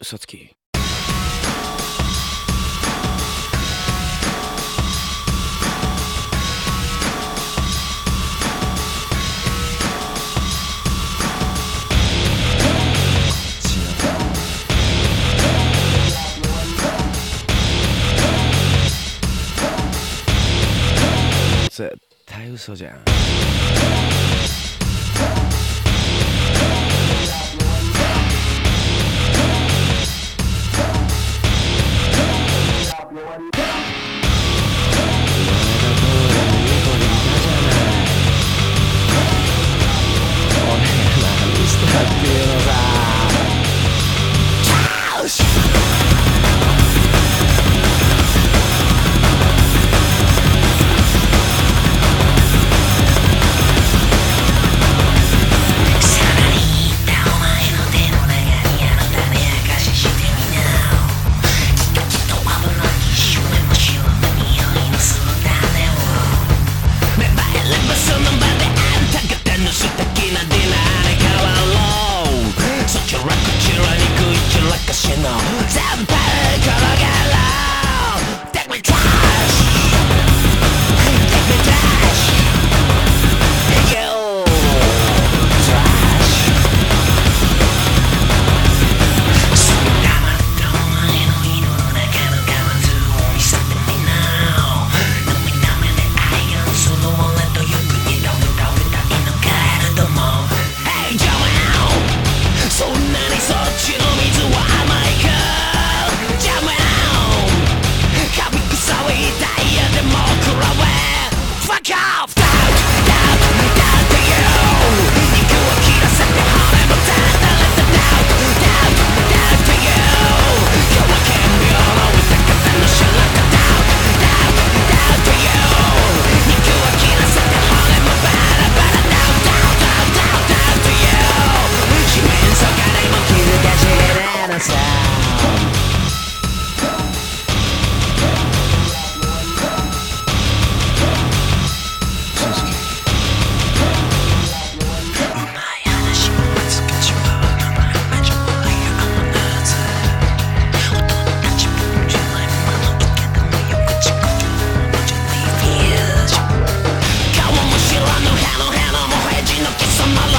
さつき。絶対嘘じゃん。original. Damn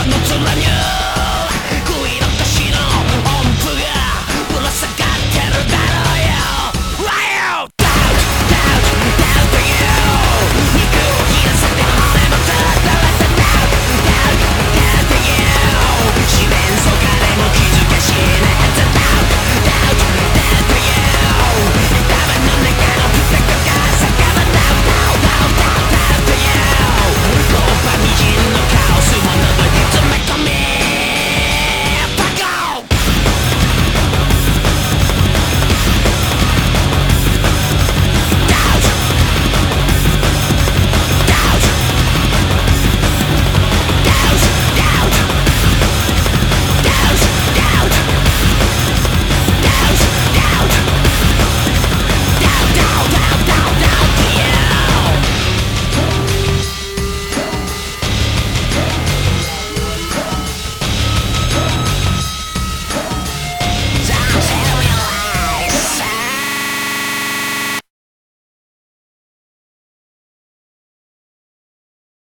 の空に